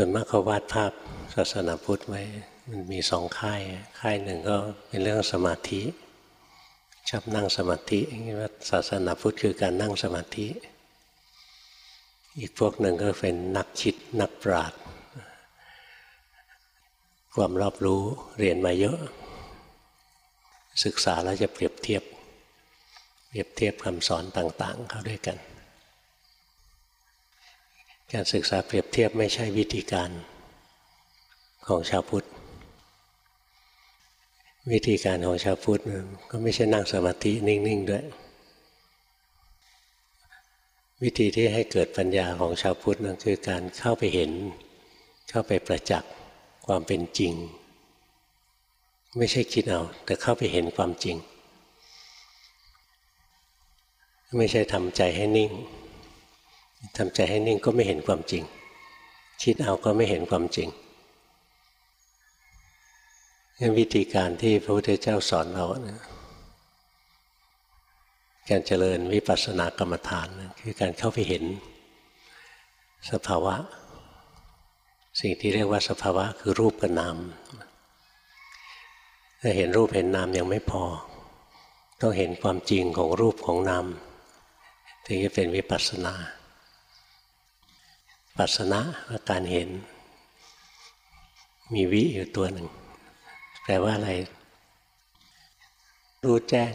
ส่วนมากเขาวาดภาพศาสนาพุทธไว้มันมีสองค่าย ค่ายหนึ่งก็เป็นเรื่องสมาธิชอบนั่งสมาธิว่าศาสนาพุทธคือการนั่งสมาธิ อีกพวกหนึ่งก็เป็นนักคิดนักปราชญ์ความรอบรู้เรียนมาเยอะ ศึกษาแล้วจะเปรียบเทียบ เปรียบเทียบคำสอนต่าง ๆ เข้าด้วยกัน การศึกษาเปรียบเทียบไม่ใช่วิธีการของชาวพุทธ วิธีการของชาวพุทธก็ไม่ใช่นั่งสมาธินิ่ง ๆ ด้วย วิธีที่ให้เกิดปัญญาของชาวพุทธนั่นคือการเข้าไปเห็น เข้าไปประจักษ์ความเป็นจริง ไม่ใช่คิดเอา แต่เข้าไปเห็นความจริง ไม่ใช่ทำใจให้นิ่ง ทำใจให้นิ่งก็ไม่เห็นความจริง คิดเอาก็ไม่เห็นความจริงนี่วิธีการที่พระพุทธเจ้าสอนเรานะการเจริญวิปัสสนากรรมฐานนะคือการเข้าไปเห็นสภาวะ สิ่งที่เรียกว่าสภาวะคือรูปกับนามถ้าเห็นรูปเห็นนามยังไม่พอ ต้องเห็นความจริงของรูปของนามถึงจะเป็นวิปัสสนา ปัสนะว่าการเห็น มีวิอยู่ตัวหนึ่ง แปลว่าอะไร รู้แจ้ง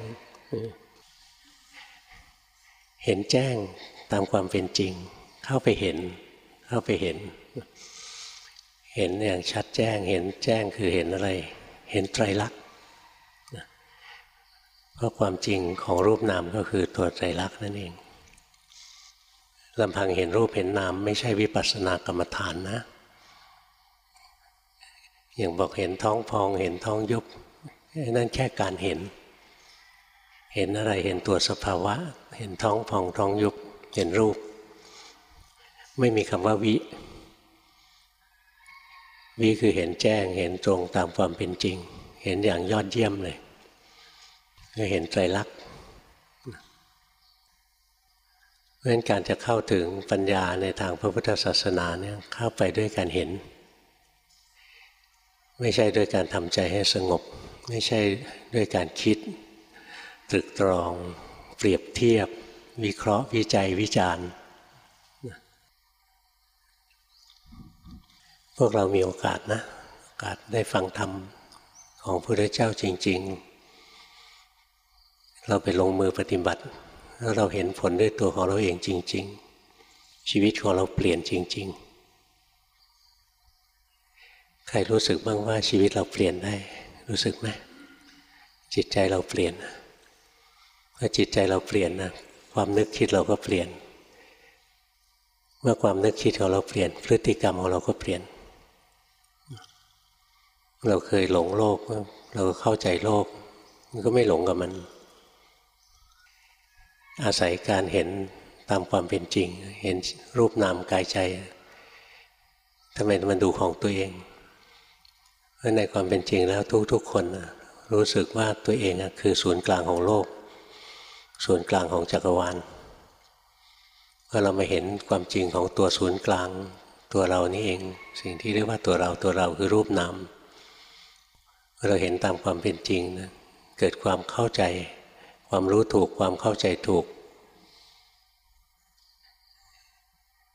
เห็นแจ้งตามความเป็นจริง เข้าไปเห็น เข้าไปเห็น เห็นอย่างชัดแจ้ง เห็นแจ้งคือเห็นอะไร เห็นไตรลักษณ์เพราะความจริงของรูปนามก็คือตัวไตรลักษณ์นั่นเอง ลำพังเห็นรูปเห็นนามไม่ใช่วิปัสสนากรรมฐานนะ อย่างบอกเห็นท้องพองเห็นท้องยุบนั่นแค่การเห็น เห็นอะไรเห็นตัวสภาวะ เห็นท้องพองท้องยุบเห็นรูป ไม่มีคำว่าวิวิคือเห็นแจ้งเห็นตรงตามความเป็นจริง เห็นอย่างยอดเยี่ยมเลยก็เห็นไตรลักษณ์ เพราะฉะนั้นการจะเข้าถึงปัญญาในทางพระพุทธศาสนาเนี่ยเข้าไปด้วยการเห็น ไม่ใช่ด้วยการทำใจให้สงบ ไม่ใช่ด้วยการคิด ตรึกตรอง เปรียบเทียบ วิเคราะห์วิจัยวิจารณ์พวกเรามีโอกาสนะโอกาสได้ฟังธรรมของพระพุทธเจ้าจริง ๆ เราไปลงมือปฏิบัติ แล้วเราเห็นผลด้วยตัวของเราเองจริง ๆ ชีวิตของเราเปลี่ยนจริง ๆ ใครรู้สึกบ้างว่าชีวิตเราเปลี่ยนได้ รู้สึกไหมจิตใจเราเปลี่ยนเมื่อจิตใจเราเปลี่ยนนะความนึกคิดเราก็เปลี่ยน เมื่อความนึกคิดของเราเปลี่ยน พฤติกรรมของเราก็เปลี่ยน เราเคยหลงโลก เราเข้าใจโลก มันก็ไม่หลงกับมัน อาศัยการเห็นตามความเป็นจริง เห็นรูปนามกายใจทำไมมันดูของตัวเองเพราะในความเป็นจริงแล้วทุกๆคนรู้สึกว่าตัวเองคือศูนย์กลางของโลก ศูนย์กลางของจักรวาลพอเรามาเห็นความจริงของตัวศูนย์กลางตัวเรานี่เอง สิ่งที่เรียกว่าตัวเราตัวเราคือรูปนามเราเห็นตามความเป็นจริงนะเกิดความเข้าใจ ความรู้ถูกความเข้าใจถูก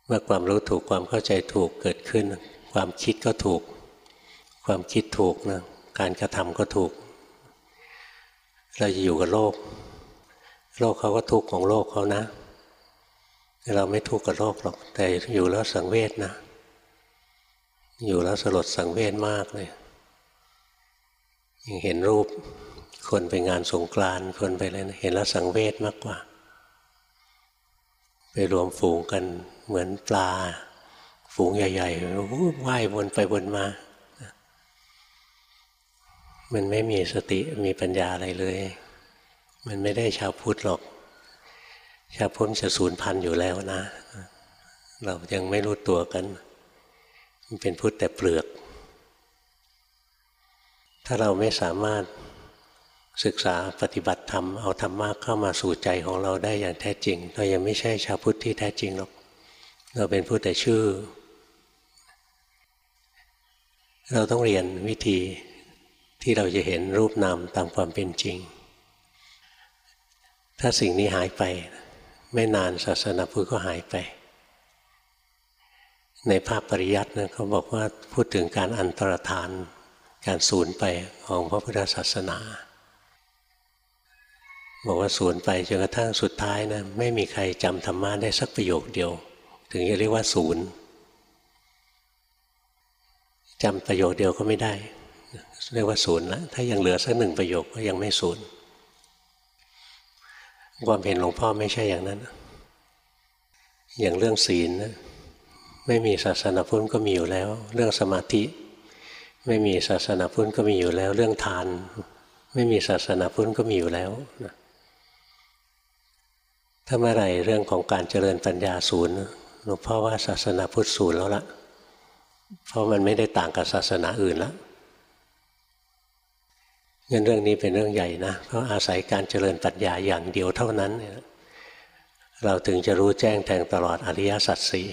เมื่อความรู้ถูกความเข้าใจถูกเกิดขึ้น ความคิดก็ถูก ความคิดถูกนะการกระทำก็ถูก เราจะอยู่กับโลก โลกเขาก็ทุกข์ของโลกเขานะ เราไม่ทุกข์กับโลกหรอก แต่อยู่แล้วสังเวชนะ อยู่แล้วสลดสังเวชมากเลยยังเห็นรูป คนไปงานสงกรานคนไปอะไรเห็นแล้วสังเวชมากกว่า ไปรวมฝูงกันเหมือนปลา ฝูงใหญ่ๆว่ายวนไปวนมา มันไม่มีสติมีปัญญาอะไรเลย มันไม่ได้ชาวพุทธหรอก ชาวพุทธจะสูญพันธุ์อยู่แล้วนะ เรายังไม่รู้ตัวกัน มันเป็นพุทธแต่เปลือก ถ้าเราไม่สามารถ ศึกษาปฏิบัติธรรมเอาธรรมะเข้ามาสู่ใจของเราได้อย่างแท้จริง เรายังไม่ใช่ชาวพุทธที่แท้จริงหรอกเราเป็นผู้แต่ชื่อ เราต้องเรียนวิธีที่เราจะเห็นรูปนามตามความเป็นจริง ถ้าสิ่งนี้หายไป ไม่นานศาสนาพุทธก็หายไป ในภาพปริยัตินะเขาบอกว่าพูดถึงการอันตรธาน การสูญไปของพระพุทธศาสนา บอกว่าสูญไปจนกระทั่งสุดท้ายนะไม่มีใครจำธรรมะได้สักประโยคเดียว ถึงจะเรียกว่าศูนย์จำประโยคเดียวก็ไม่ได้ เรียกว่าศูนย์แล้วถ้ายังเหลือสักหนึ่งประโยคก็ยังไม่ศูนย์ความเห็นหลวงพ่อไม่ใช่อย่างนั้น อย่างเรื่องศีลนะไม่มีศาสนาพุทธก็มีอยู่แล้ว เรื่องสมาธิ ไม่มีศาสนาพุทธก็มีอยู่แล้ว เรื่องทาน ไม่มีศาสนาพุทธก็มีอยู่แล้วนะ ถ้าเมื่อไรเรื่องของการเจริญปัญญาศูนย์หลวงพ่อว่าศาสนาพุทธศูนย์แล้วละเพราะมันไม่ได้ต่างกับศาสนาอื่นแล้วเงินเรื่องนี้เป็นเรื่องใหญ่นะ เพราะอาศัยการเจริญปัญญาอย่างเดียวเท่านั้น เราถึงจะรู้แจ้งแทงตลอดอริยสัจสี่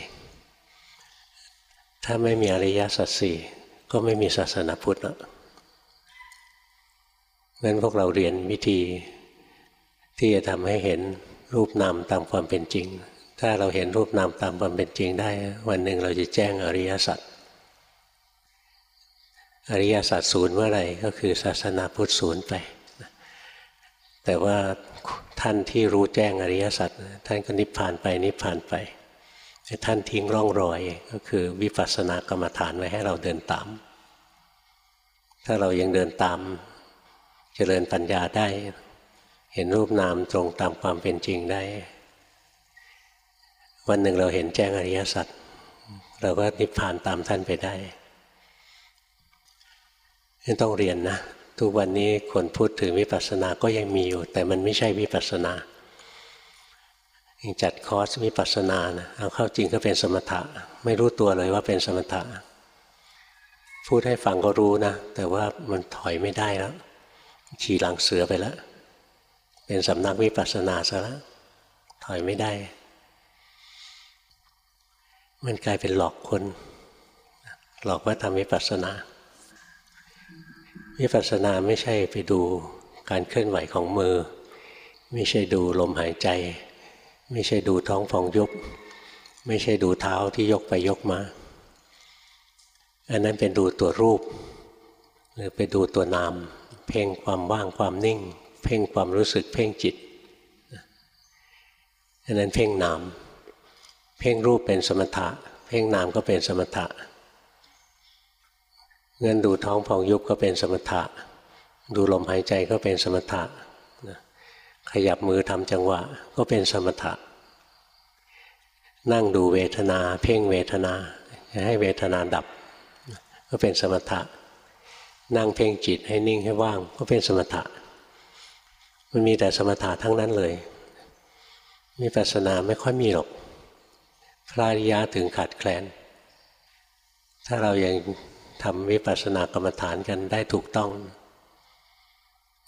ถ้าไม่มีอริยสัจสี่ก็ไม่มีศาสนาพุทธแล้วงั้นพวกเราเรียนวิธีที่จะทำให้เห็น รูปนามตามความเป็นจริง ถ้าเราเห็นรูปนามตามความเป็นจริงได้ วันหนึ่งเราจะแจ้งอริยสัจอริยสัจศูนย์เมื่อไหร่ก็คือศาสนาพุทธศูนย์ไปแต่ว่าท่านที่รู้แจ้งอริยสัจท่านก็นิพพานไปนิพพานไปท่านทิ้งร่องรอยก็คือวิปัสสนากรรมฐานไว้ให้เราเดินตาม ถ้าเรายังเดินตามเจริญปัญญาได้ เห็นรูปนามตรงตามความเป็นจริงได้ วันหนึ่งเราเห็นแจ้งอริยสัจเราก็นิพพานตามท่านไปได้ต้องเรียนนะทุกวันนี้คนพูดถึงวิปัสสนาก็ยังมีอยู่ แต่มันไม่ใช่วิปัสสนาจัดคอร์สวิปัสสนานะเอาเข้าจริงก็เป็นสมถะ ไม่รู้ตัวเลยว่าเป็นสมถะ พูดให้ฟังก็รู้นะ แต่ว่ามันถอยไม่ได้แล้ว ขี่หลังเสือไปแล้ว เป็นสำนักวิปัสสนาซะแล้วถอยไม่ได้ มันกลายเป็นหลอกคน หลอกว่าทำวิปัสสนา วิปัสสนาไม่ใช่ไปดูการเคลื่อนไหวของมือ ไม่ใช่ดูลมหายใจ ไม่ใช่ดูท้องฟองยุบไม่ใช่ดูเท้าที่ยกไปยกมา อันนั้นเป็นดูตัวรูป หรือไปดูตัวนาม เพ่งความว่างความนิ่ง เพ่งความรู้สึกเพ่งจิตอันนั้นเพ่งนาม เพ่งรูปเป็นสมถะ เพ่งนามก็เป็นสมถะเงินดูท้องพองยุบก็เป็นสมถะ ดูลมหายใจก็เป็นสมถะขยับมือทำจังหวะก็เป็นสมถะ นั่งดูเวทนา เพ่งเวทนาให้เวทนาดับ ก็เป็นสมถะ นั่งเพ่งจิตให้นิ่งให้ว่างก็เป็นสมถะ มันมีแต่สมถะทั้งนั้นเลยมีปัสนาไม่ค่อยมีหรอก พระริยะถึงขาดแคลน ถ้าเรายังทำวิปัสสนากรรมฐานกันได้ถูกต้อง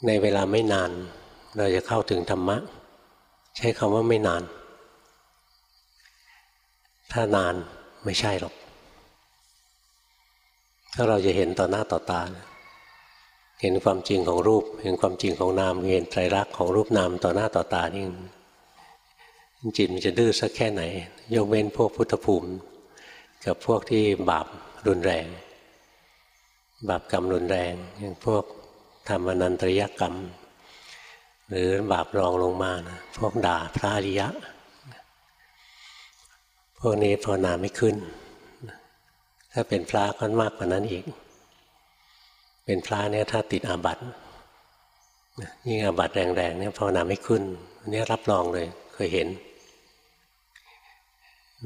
ในเวลาไม่นาน เราจะเข้าถึงธรรมะ ใช้คำว่าไม่นาน ถ้านานไม่ใช่หรอก ถ้าเราจะเห็นต่อหน้าต่อตา เห็นความจริงของรูป เห็นความจริงของนามเห็นไตรลักษณ์ของรูปนามต่อหน้าต่อตานี่จิตมันจะดื้อสักแค่ไหน ยกเว้นพวกพุทธภูมิ กับพวกที่บาปรุนแรง บาปกรรมรุนแรงอย่างพวกทำอนันตริยกรรม หรือบาปรองลงมานะพวกด่าพระอริยะ พวกนี้ภาวนาไม่ขึ้น ถ้าเป็นพระก็มากกว่านั้นอีก เป็นพระเนี่ยถ้าติดอาบัติยิ่งอาบัติแรงๆเนี่ยภาวนาไม่ขึ้นนี่รับรองเลยเคยเห็น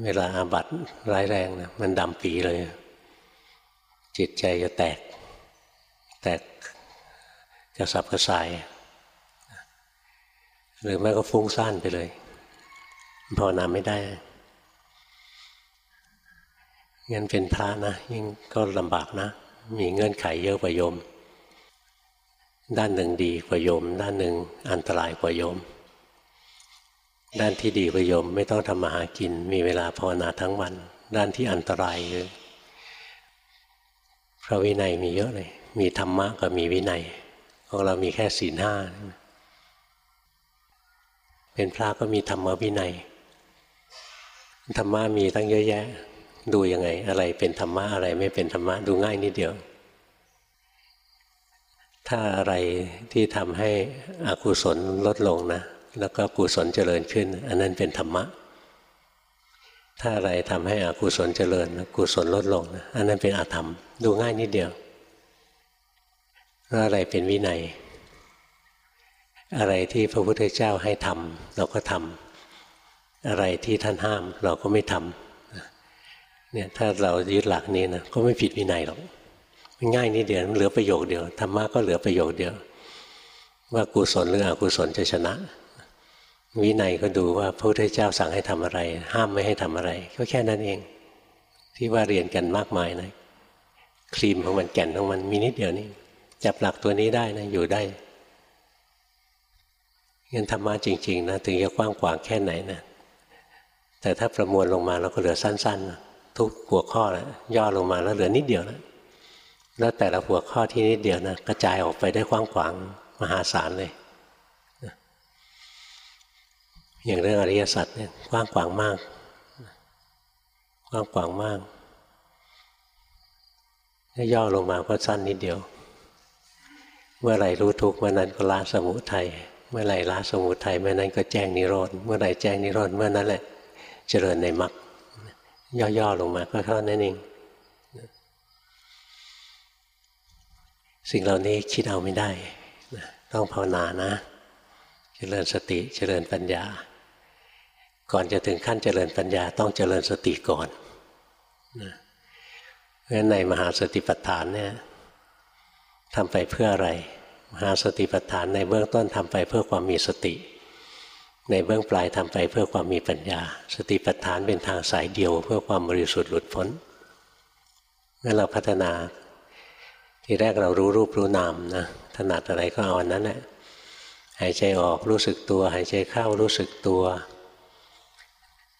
เวลาอาบัติร้ายแรงนะมันดำปีเลย จิตใจจะแตก แตกกระสับกระส่าย หรือแม้ก็ฟุ้งซ่านไปเลยภาวนาไม่ได้งั้นเป็นพระนะยิ่งก็ลำบากนะ มีเงื่อนไขเยอะกว่าโยม ด้านหนึ่งดีกว่าโยม ด้านหนึ่งอันตรายกว่าโยม ด้านที่ดีกว่าโยมไม่ต้องทำมาหากิน มีเวลาภาวนาทั้งวัน ด้านที่อันตรายคือพระวินัยมีเยอะเลย มีธรรมะกับมีวินัยของเรามีแค่ศีลห้าเป็นพระก็มีธรรมวินัยธรรมะมีตั้งเยอะแยะ ดูยังไง อะไรเป็นธรรมะอะไรไม่เป็นธรรมะดูง่ายนิดเดียว ถ้าอะไรที่ทำให้อกุศลลดลงนะ แล้วก็กุศลเจริญขึ้น อันนั้นเป็นธรรมะ ถ้าอะไรทำให้อกุศลเจริญกุศลลดลงนะอันนั้นเป็นอาธรรม ดูง่ายนิดเดียวแล้วอะไรเป็นวินัย อะไรที่พระพุทธเจ้าให้ทำเราก็ทำอะไรที่ท่านห้ามเราก็ไม่ทำ เนี่ยถ้าเรายึดหลักนี้นะก็ไม่ผิดวินัยหรอกง่ายนิดเดียวเหลือประโยคเดียวธรรมะก็เหลือประโยคเดียว ว่ากุศลหรืออกุศลจะชนะ วินัยก็ดูว่าพระพุทธเจ้าสั่งให้ทำอะไร ห้ามไม่ให้ทำอะไร ก็แค่นั้นเอง ที่ว่าเรียนกันมากมายนะครีมของมันแก่นของมันมีนิดเดียวนี่จับหลักตัวนี้ได้นะอยู่ได้เงินธรรมะจริง ๆ นะ ถึงจะกว้างกว่าแค่ไหนนะแต่ถ้าประมวลลงมาเราก็เหลือสั้นๆ ทุกหัวข้อแล้วย่อลงมาแล้วเหลือนิดเดียวแล้วแล้วแต่ละหัวข้อที่นิดเดียวนะกระจายออกไปได้กว้างขวางมหาศาลเลยอย่างเรื่องอริยสัจเนี่ยกว้างขวางมากกว้างขวางมากถ้าย่อลงมาก็สั้นนิดเดียว เมื่อไหร่รู้ทุกเมื่อนั้นก็ละสมุทัยเมื่อไหร่ละสมุทัยเมื่อนั้นก็แจ้งนิโรธเมื่อไหร่แจ้งนิโรธเมื่อนั้นแหละ เจริญในมรรค ย่อๆลงมาก็เท่านั้นเองสิ่งเหล่านี้คิดเอาไม่ได้ต้องภาวนานะเจริญสติเจริญปัญญา ก่อนจะถึงขั้นเจริญปัญญา ต้องเจริญสติก่อนเพราะฉะนั้นในมหาสติปัฏฐานเนี่ยทำไปเพื่ออะไร มหาสติปัฏฐานในเบื้องต้นทำไปเพื่อความมีสติ ในเบื้องปลายทำไปเพื่อความมีปัญญา สติปัฏฐานเป็นทางสายเดียว เพื่อความบริสุทธิ์หลุดพ้นเมื่อเราพัฒนา ทีแรกเรารู้รูปรู้นามนะถนัดอะไรก็เอาอันนั้นแหละหายใจออกรู้สึกตัว หายใจเข้ารู้สึกตัว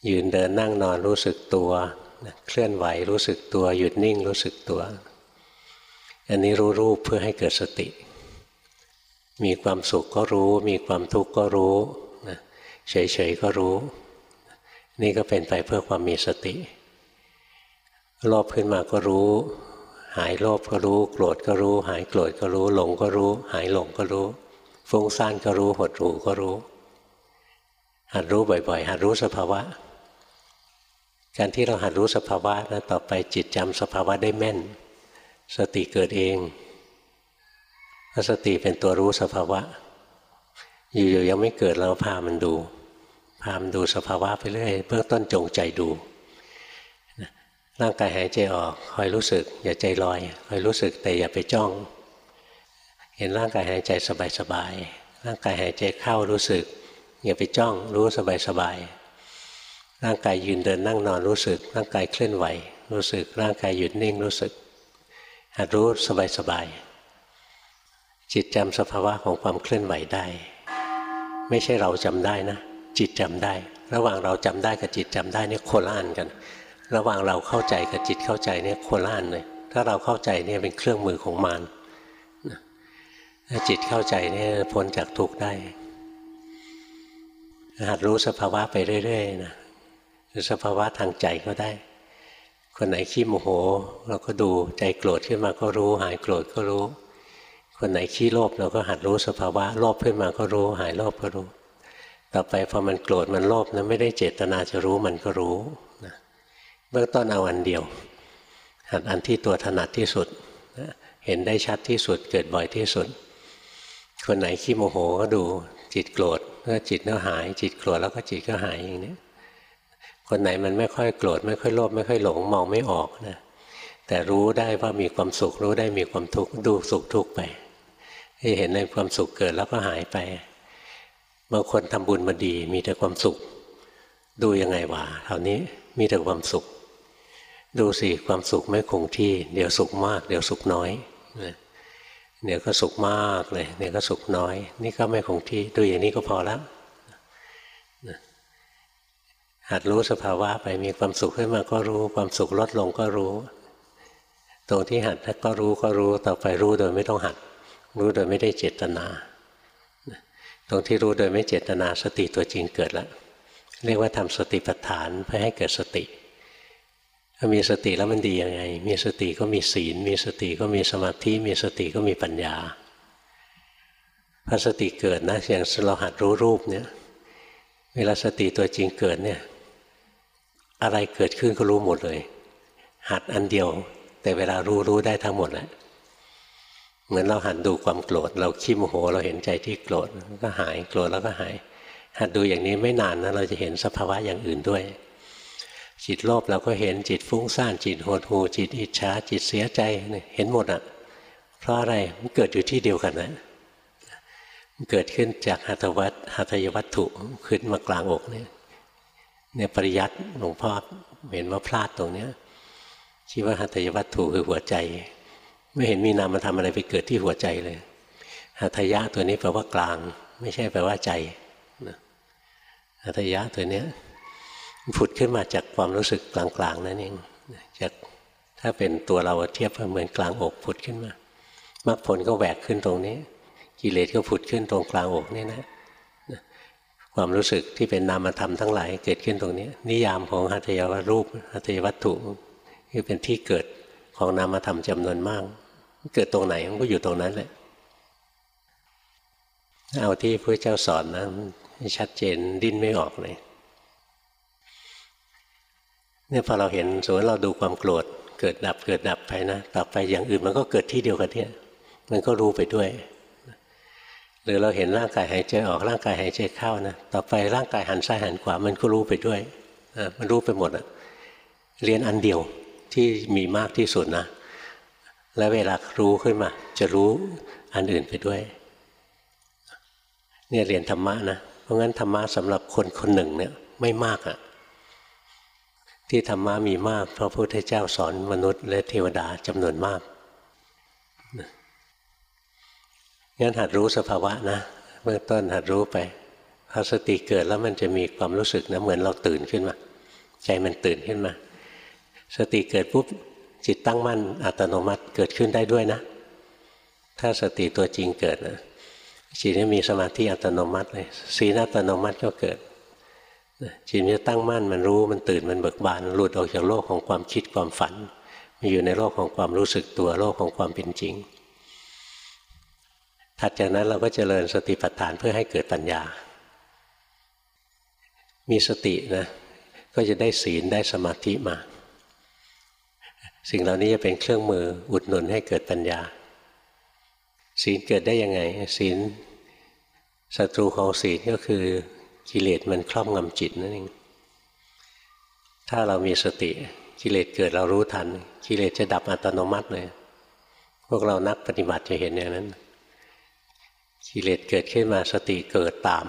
ยืนเดินนั่งนอนรู้สึกตัว เคลื่อนไหวรู้สึกตัว หยุดนิ่งรู้สึกตัว อันนี้รู้รูปเพื่อให้เกิดสติ มีความสุขก็รู้ มีความทุกข์ก็รู้ เฉยๆก็รู้ นี่ก็เป็นไปเพื่อความมีสติ โลภขึ้นมาก็รู้ หายโลภก็รู้ โกรธก็รู้ หายโกรธก็รู้ หลงก็รู้ หายหลงก็รู้ ฟุ้งซ่านก็รู้ หดหู่ก็รู้ หัดรู้บ่อยๆ หัดรู้สภาวะ การที่เราหัดรู้สภาวะนะต่อไปจิตจำสภาวะได้แม่น สติเกิดเองสติเป็นตัวรู้สภาวะ อยู่ๆยังไม่เกิดเราพามันดูพามันดูสภาวะไปเรื่อยเบื้องต้นจงใจดูร่างกายหายใจออกคอยรู้สึก อย่าใจลอยคอยรู้สึกแต่อย่าไปจ้อง เห็นร่างกายหายใจสบายๆร่างกายหายใจเข้ารู้สึก อย่าไปจ้องรู้สบายๆร่างกายยืนเดินนั่งนอนรู้สึก ร่างกายเคลื่อนไหว รู้สึก ร่างกายหยุดนิ่งรู้สึกหัดรู้สบายๆจิตจำสภาวะของความเคลื่อนไหวได้ ไม่ใช่เราจำได้นะ จิตจำได้ ระหว่างเราจำได้กับจิตจำได้นี่ยโคละอันกัน ระหว่างเราเข้าใจกับจิตเข้าใจเนี่ยโคละอันเลยถ้าเราเข้าใจเนี่ยเป็นเครื่องมือของมารถ้าจิตเข้าใจเนี่ยพ้นจากทุกข์ได้หัดรู้สภาวะไปเรื่อยๆนะหรือสภาวะทางใจก็ได้ คนไหนขี้โมโห เราก็ดูใจโกรธขึ้นมาก็รู้ หายโกรธก็รู้ คนไหนขี้โลภเราก็หัดรู้สภาวะโลภขึ้นมาก็รู้ หายโลภก็รู้ ต่อไปพอมันโกรธมันโลภนะไม่ได้เจตนาจะรู้มันก็รู้นะเบื้องต้นเอาอันเดียว หัดอันที่ตัวถนัดที่สุดนะเห็นได้ชัดที่สุดเกิดบ่อยที่สุด คนไหนขี้โมโหก็ดูจิตโกรธก็จิตก็หาย จิตโกรธแล้วก็จิตก็หายอย่างนี้คนไหนมันไม่ค่อยโกรธไม่ค่อยโลภไม่ค่อยหลงมองไม่ออกนะแต่รู้ได้ว่ามีความสุขรู้ได้มีความทุกข์ดูสุขทุกข์ไป เห็นในความสุขเกิดแล้วก็หายไปบางคนทำบุญมาดี มีแต่ความสุข ดูยังไงวะเท่านี้มีแต่ความสุข ดูสิความสุขไม่คงที่ เดี๋ยวสุขมาก เดี๋ยวสุขน้อยเดี๋ยวก็สุขมากเลยเดี๋ยวก็สุขน้อย นี่ก็ไม่คงที่ดูอย่างนี้ก็พอแล้วหัดรู้สภาวะไปมีความสุขขึ้นมาก็รู้ ความสุขลดลงก็รู้ตตรงที่หัดถ้าก็รู้ก็รู้ต่อไปรู้โดยไม่ต้องหัด รู้โดยไม่ได้เจตนา ตรงที่รู้โดยไม่เจตนาสติตัวจริงเกิดแล้ว เรียกว่าทำสติปัฏฐานเพื่อให้เกิดสติ ถ้ามีสติแล้วมันดียังไง มีสติก็มีศีล มีสติก็มีสมาธิ มีสติก็มีปัญญาพอสติเกิดนะอย่างเราหัดรู้รูปเนี่ย เวลาสติตัวจริงเกิดเนี่ย อะไรเกิดขึ้นก็รู้หมดเลย หัดอันเดียว แต่เวลารู้รู้ได้ทั้งหมดแหละ เหมือนเราหัดดูความโกรธ เราขี้โมโห เราเห็นใจที่โกรธก็หายโกรธแล้วก็หาย หัดดูอย่างนี้ไม่นานนะเราจะเห็นสภาวะอย่างอื่นด้วย จิตโลภเราก็เห็นจิตฟุ้งซ่านจิตโหดหูจิตอิจฉาจิตเสียใจเห็นหมดอะ เพราะอะไรมันเกิดอยู่ที่เดียวกันนะมันเกิดขึ้นจากหัตวัตหัตยวัตถุขึ้นมากลางอกเนี่ยเนี่ยปริยัติหลวงพ่อเห็นว่าพลาดตรงเนี้ยคิดว่าหัตยวัตถุคือหัวใจ ไม่เห็นมีนามธรรมอะไรไปเกิดที่หัวใจเลยหัตยะตัวนี้แปลว่ากลาง ไม่ใช่แปลว่าใจหัตยะตัวเนี้ยผุดขึ้นมาจากความรู้สึกกลางๆนั่นเองจากถ้าเป็นตัวเราเทียบเหมือนกลางอกผุดขึ้นมามรรคผลก็แหวกขึ้นตรงนี้ กิเลสก็ผุดขึ้นตรงกลางอกนี่นะความรู้สึกที่เป็นนามธรรมทั้งหลายเกิดขึ้นตรงนี้ นิยามของหัตถยวัตรูปหัตถยวัตถุคือเป็นที่เกิดของนามธรรมจำนวนมาก เกิดตรงไหนมันก็อยู่ตรงนั้นแหละเอาที่พระเจ้าสอนนะชัดเจนดิ้นไม่ออกเลยเนี่ยพอเราเห็นสมมติเราดูความโกรธเกิดดับเกิดดับไปนะต่อไปอย่างอื่นมันก็เกิดที่เดียวกันเนี่ยมันก็รู้ไปด้วย หรือเราเห็นร่างกายหายใจออกร่างกายหายใจเข้านะต่อไปร่างกายหันซ้ายหันขวามันก็รู้ไปด้วยมันรู้ไปหมดอะเรียนอันเดียวที่มีมากที่สุดนะ แล้วเวลารู้ขึ้นมา จะรู้อันอื่นไปด้วย เนี่ยเรียนธรรมะนะ เพราะงั้นธรรมะสำหรับคนคนหนึ่งเนี่ยไม่มากอะที่ธรรมะมีมากเพราะพระพุทธเจ้าสอนมนุษย์และเทวดาจำนวนมากงั้นหัดรู้สภาวะนะเบื้องต้นหัดรู้ไปพอสติเกิดแล้วมันจะมีความรู้สึกนะเหมือนเราตื่นขึ้นมา ใจมันตื่นขึ้นมา สติเกิดปุ๊บ จิตตั้งมั่นอัตโนมัติเกิดขึ้นได้ด้วยนะ ถ้าสติตัวจริงเกิดนะจิตจะมีสมาธิอัตโนมัติเลยสีนอัตโนมัติก็เกิดจิตจะตั้งมั่นมันรู้มันตื่นมันเบิกบานหลุดออกจากโลกของความคิดความฝันมาอยู่ในโลกของความรู้สึกตัวโลกของความเป็นจริง ถัดจากนั้นเราก็เจริญสติปัฏฐานเพื่อให้เกิดปัญญา มีสตินะก็จะได้ศีลได้สมาธิมา สิ่งเหล่านี้จะเป็นเครื่องมืออุดหนุนให้เกิดปัญญา ศีลเกิดได้ยังไง ศีลศัตรูของศีลก็คือกิเลสมันครอบงำจิตนั่นเองถ้าเรามีสติกิเลสเกิดเรารู้ทัน กิเลสจะดับอัตโนมัติเลย พวกเรานักปฏิบัติจะเห็นอย่างนั้น กิเลสเกิดขึ้นมาสติเกิดตาม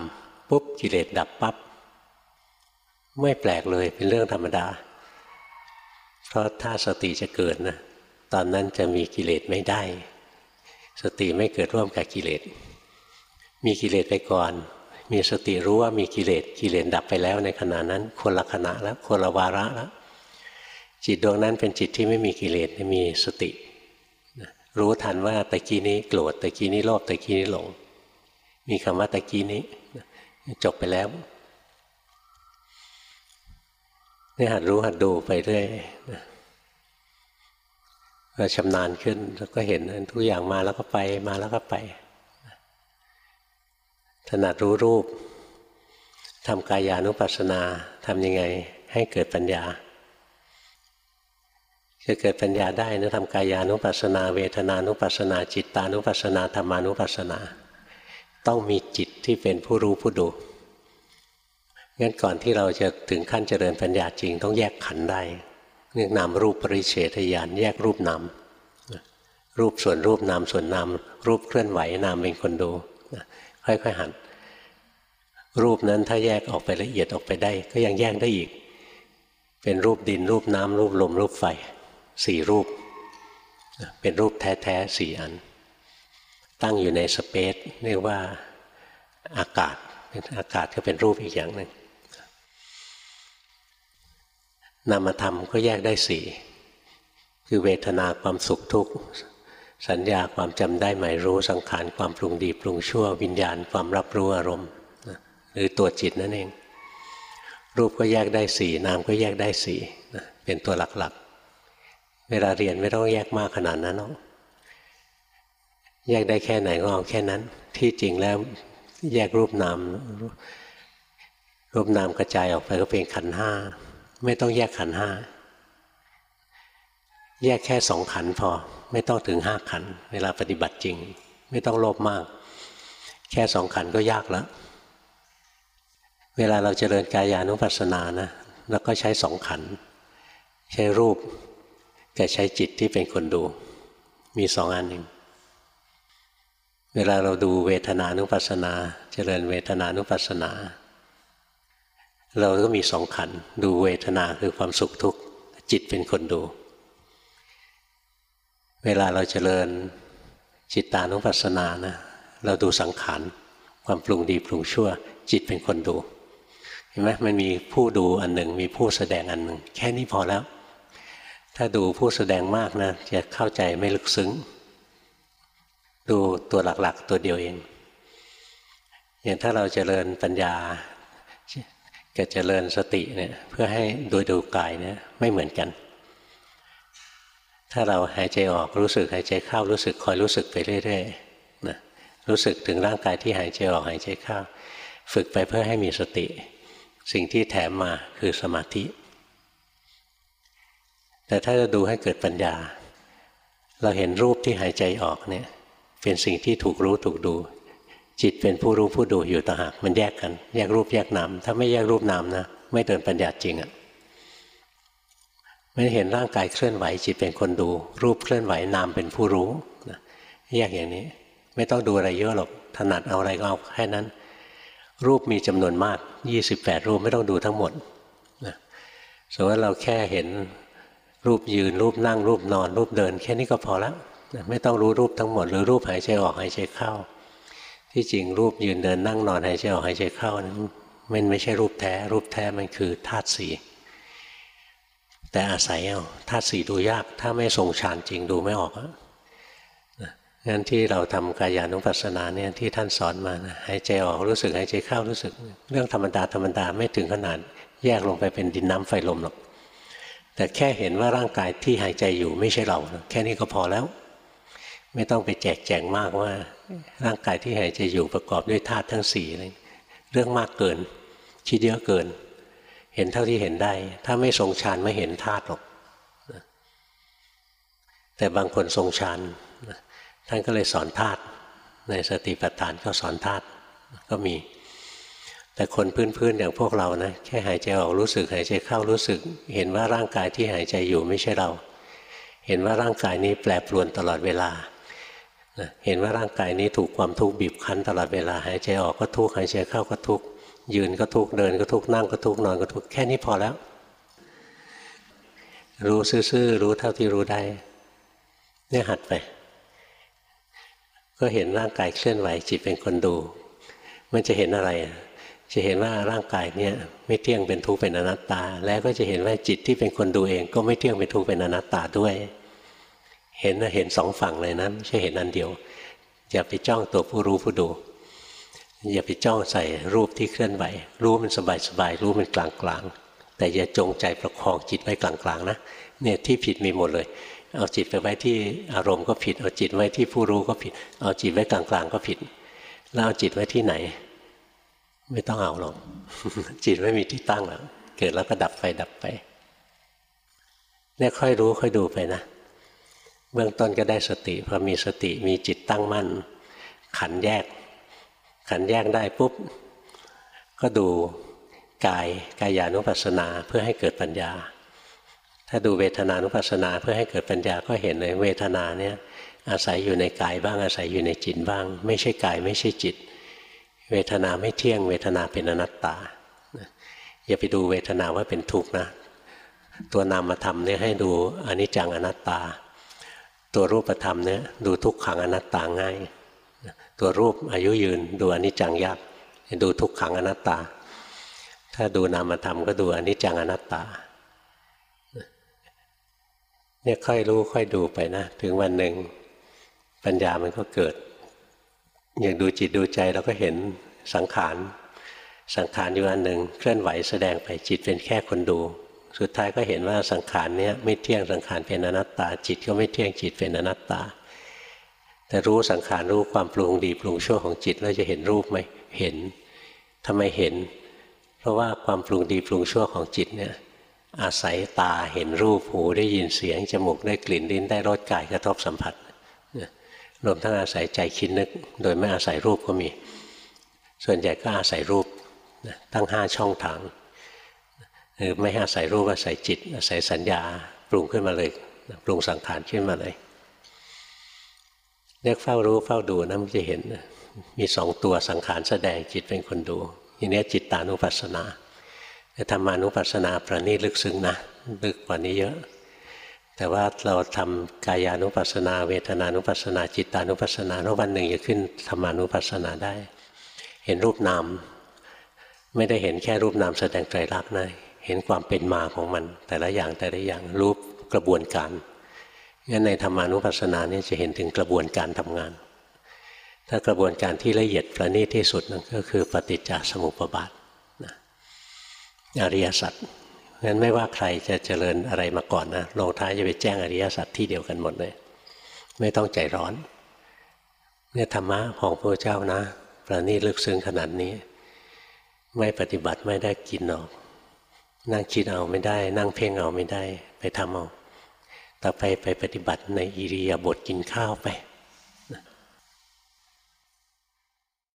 ปุ๊บกิเลสดับปับ๊บไม่แปลกเลยเป็นเรื่องธรรมดา เพราะถ้าสติจะเกิดนะตอนนั้นจะมีกิเลสไม่ได้ สติไม่เกิดร่วมกับกิเลส มีกิเลสไปก่อน มีสติรู้ว่ามีกิเลสกิเลสดับไปแล้วในขณะนั้น คนละขณะแล้วคนละวาระแล้วจิตดวงนั้นเป็นจิตที่ไม่มีกิเลสมีสติ รู้ทันว่าตะกี้นี้โกรธตะกี้นี้โลภตะกี้นี้หลง มีคำว่าตะกี้นี้จบไปแล้ว นี่หัดรู้หัดดูไปเรื่อยเราชำนาญขึ้นแล้วก็เห็นทุกอย่างมาแล้วก็ไปมาแล้วก็ไป ถนัดรู้รูปทำกายานุปัสสนาทำยังไงให้เกิดปัญญา จะเกิดปัญญาได้นะทำกายานุปัสสนา เวทนานุปัสสนา จิตตานุปัสสนาธรรมานุปัสสนา ต้องมีจิตที่เป็นผู้รู้ผู้ดู งั้นก่อนที่เราจะถึงขั้นเจริญปัญญาจริง ต้องแยกขันได้เรียกนามรูปปริเฉทญาณแยกรูปนามรูปส่วนรูปนามส่วนนามรูปเคลื่อนไหวนามเป็นคนดูค่อยๆหันรูปนั้นถ้าแยกออกไปละเอียดออกไปได้ ก็ยังแยกได้อีก เป็นรูปดินรูปน้ำรูปลมรูปไฟสี่รูป เป็นรูปแท้ๆสี่อัน ตั้งอยู่ในสเปซเรียกว่าอากาศเป็นอากาศก็เป็นรูปอีกอย่างหนึ่ง นามธรรมก็แยกได้สี่คือเวทนาความสุขทุกข์ สัญญาความจำได้หมายรู้สังขารความปรุงดีปรุงชั่ววิญญาณความรับรู้อารมณ์หรือตัวจิตนั่นเอง รูปก็แยกได้สี่นามก็แยกได้สี่เป็นตัวหลักๆ เวลาเรียนไม่ต้องแยกมากขนาดนั้นหรอกแยกได้แค่ไหนก็เอาแค่นั้น ที่จริงแล้วแยกรูปนามรูปนามกระจายออกไปก็เป็นขันห้า ไม่ต้องแยกขันห้าแยกแค่สองขันพอ ไม่ต้องถึงห้าขัน เวลาปฏิบัติจริง ไม่ต้องโลภมาก แค่สองขันก็ยากแล้ว เวลาเราเจริญกายานุปัสสนานะเราก็ใช้สองขัน ใช้รูปกับใช้จิตที่เป็นคนดู มีสองอันหนึ่งเวลาเราดูเวทนานุปัสสนา เจริญเวทนานุปัสสนา เราก็มีสองขันดูเวทนาคือความสุขทุกข์จิตเป็นคนดู เวลาเราเจริญจิตตานุปัสสนานะเราดูสังขารความปรุงดีปรุงชั่ว จิตเป็นคนดูเห็นไหมมันมีผู้ดูอันหนึ่งมีผู้แสดงอันหนึ่ง แค่นี้พอแล้ว ถ้าดูผู้แสดงมากนะจะเข้าใจไม่ลึกซึ้ง ดูตัวหลักๆ ตัวเดียวเองอย่างถ้าเราจเจริญปัญญา กับเจริญสติเนี่ย เพื่อให้ดยดูกายเนี่ยไม่เหมือนกัน ถ้าเราหายใจออกรู้สึกหายใจเข้ารู้สึกคอยรู้สึกไปเรื่อยๆนะรู้สึกถึงร่างกายที่หายใจออกหายใจเข้า ฝึกไปเพื่อให้มีสติ สิ่งที่แถมมาคือสมาธิ แต่ถ้าจะดูให้เกิดปัญญา เราเห็นรูปที่หายใจออกเนี่ย เป็นสิ่งที่ถูกรู้ถูกดู จิตเป็นผู้รู้ผู้ดูอยู่ต่างหากมันแยกกัน แยกรูปแยกนามถ้าไม่แยกรูปนามนะไม่เดินปัญญาจริงอะ่ะไม่เห็นร่างกายเคลื่อนไหวจิตเป็นคนดู รูปเคลื่อนไหวนามเป็นผู้รู้นะแยกอย่างนี้ ไม่ต้องดูอะไรเยอะหรอกถนัดเอาอะไรก็เอาแค่นั้น รูปมีจำนวนมาก 28 รูปไม่ต้องดูทั้งหมดนะสมมติว่าเราแค่เห็นรูปยืนรูปนั่งรูปนอน รูปเดิน แค่นี้ก็พอแล้วไม่ต้องรู้รูปทั้งหมด หรือรูปหายใจออกหายใจเข้า ที่จริงรูปยืนเดินนั่งนอนหายใจออกหายใจเข้านั้นมันไม่ใช่รูปแท้ รูปแท้มันคือธาตุสีแต่อาศัยเอาธาตุสีดูยาก ถ้าไม่ทรงฌานจริงดูไม่ออกงั้นที่เราทำกายานุปัสสนาเนี่ยที่ท่านสอนมานะหายใจออกรู้สึกหายใจเข้ารู้สึก เรื่องธรรมดาธรรมดาไม่ถึงขนาด แยกลงไปเป็นดินน้ำไฟลมหรอกแต่แค่เห็นว่าร่างกายที่หายใจอยู่ไม่ใช่เรา แค่นี้ก็พอแล้ว ไม่ต้องไปแจกแจงมากว่าร่างกายที่หายใจอยู่ประกอบด้วยธาตุทั้งสี่เลยเรื่องมากเกิน คิดเยอะเกิน เห็นเท่าที่เห็นได้ ถ้าไม่ทรงฌานไม่เห็นธาตุหรอกแต่บางคนทรงฌานท่านก็เลยสอนธาตุในสติปัฏฐานก็สอนธาตุก็มี แต่คนพื้นๆอย่างพวกเรานะแค่หายใจออกรู้สึกหายใจเข้ารู้สึก เห็นว่าร่างกายที่หายใจอยู่ไม่ใช่เรา เห็นว่าร่างกายนี้แปรปรวนตลอดเวลา เห็นว่าร่างกายนี้ถูกความทุกข์บีบคั้นตลอดเวลาหายใจออกก็ทุกข์หายใจเข้าก็ทุกข์ยืนก็ทุกข์เดินก็ทุกข์นั่งก็ทุกข์นอนก็ทุกข์แค่นี้พอแล้ว รู้ซื่อๆรู้เท่าที่รู้ได้เนี่ยหัดไป ก็เห็นร่างกายเคลื่อนไหวจิตเป็นคนดู มันจะเห็นอะไร จะเห็นว่าร่างกายเนี่ยไม่เที่ยงเป็นทุกข์เป็นอนัตตา แล้วก็จะเห็นว่าจิตที่เป็นคนดูเอง ก็ไม่เที่ยงเป็นทุกข์เป็นอนัตตาด้วย เห็นนะเห็นสองฝั่งเลยนะไม่ใช่เห็นอันเดียว อย่าไปจ้องตัวผู้รู้ผู้ดู อย่าไปจ้องใส่รูปที่เคลื่อนไหว รู้มันสบายสบายรู้มันกลางกลางแต่อย่าจงใจประคองจิตไว้กลางกลางนะเนี่ยที่ผิดมีหมดเลย เอาจิตไปไว้ที่อารมณ์ก็ผิด เอาจิตไว้ที่ผู้รู้ก็ผิด เอาจิตไว้กลางกลางก็ผิด แล้วเอาจิตไว้ที่ไหน ไม่ต้องเอาหรอกจิตไม่มีที่ตั้งแล้วเกิดแล้วก็ดับไปดับไปเนี่ยค่อยรู้ค่อยดูไปนะ เบื้องต้นก็ได้สติพอมีสติมีจิตตั้งมั่น ขันแยก ขันแยกได้ปุ๊บ ก็ดูกายกายานุปัสสนาเพื่อให้เกิดปัญญา ถ้าดูเวทนานุปัสสนาเพื่อให้เกิดปัญญาก็เห็นเลยเวทนาเนี่ยอาศัยอยู่ในกายบ้างอาศัยอยู่ในจิตบ้าง ไม่ใช่กายไม่ใช่จิต เวทนาไม่เที่ยง เวทนาเป็นอนัตตาอย่าไปดูเวทนาว่าเป็นทุกข์นะ ตัวนามธรรมเนี่ยให้ดูอนิจจังอนัตตา ตัวรูปธรรมเนี่ยดูทุกขังอนัตตาง่าย ตัวรูปอายุยืนดูอนิจจังยากดูทุกขังอนัตตา ถ้าดูนามธรรมก็ดูอนิจจังอนัตตาเนี่ยค่อยรู้ค่อยดูไปนะถึงวันหนึ่งปัญญามันก็เกิด อย่างดูจิตดูใจเราก็เห็นสังขารสังขารอยู่อันหนึ่งเคลื่อนไหวแสดงไปจิตเป็นแค่คนดู สุดท้ายก็เห็นว่าสังขารเนี้ยไม่เที่ยงสังขารเป็นอนัตตา จิตก็ไม่เที่ยงจิตเป็นอนัตตา แต่รู้สังขารรู้ความปรุงดีปรุงชั่วของจิตแล้วจะเห็นรูปไหมเห็นทำไมเห็น เพราะว่าความปรุงดีปรุงชั่วของจิตเนี่ยอาศัยตาเห็นรูปหูได้ยินเสียงจมูกได้กลิ่นลิ้นได้รสกายกระทบสัมผัสรวมทั้งอาศัยใจคิดนึก โดยไม่อาศัยรูปก็มี ส่วนใหญ่ก็อาศัยรูปตั้งห้าช่องทาง หรือไม่อาศัยรูปอาศัยจิต อาศัยสัญญาปรุงขึ้นมาเลยปรุงสังขารขึ้นมาเลยเรียกเฝ้ารู้เฝ้าดูนะมันจะเห็น มีสองตัวสังขารแสดงจิตเป็นคนดูทีนี้จิตตานุปัสสนาธรรมานุปัสสนาประณีตลึกซึ้งนะลึกกว่านี้เยอะ แต่ว่าเราทำกายานุปัสสนา เวทนานุปัสสนา จิตานุปัสสนาแล้ววันหนึ่งจะขึ้นธรรมานุปัสสนาได้ เห็นรูปนาม ไม่ได้เห็นแค่รูปนามแสดงไตรลักษณ์นะ เห็นความเป็นมาของมัน แต่ละอย่างแต่ละอย่างรูปกระบวนการงั้นในธรรมานุปัสสนาเนี่ยจะเห็นถึงกระบวนการทำงาน ถ้ากระบวนการที่ละเอียดประณีตที่สุดนั่นก็คือปฏิจจสมุปบาทอริยสัจงั้นไม่ว่าใครจะเจริญอะไรมาก่อนนะลงท้ายจะไปแจ้งอริยสัจที่เดียวกันหมดเลย ไม่ต้องใจร้อน เนี่ยธรรมะของพระเจ้านะ ประณีตลึกซึ้งขนาดนี้ ไม่ปฏิบัติไม่ได้กินออก นั่งคิดเอาไม่ได้ นั่งเพ่งเอาไม่ได้ ไปทำเอา ต่อไปไปปฏิบัติในอิริยาบถกินข้าวไป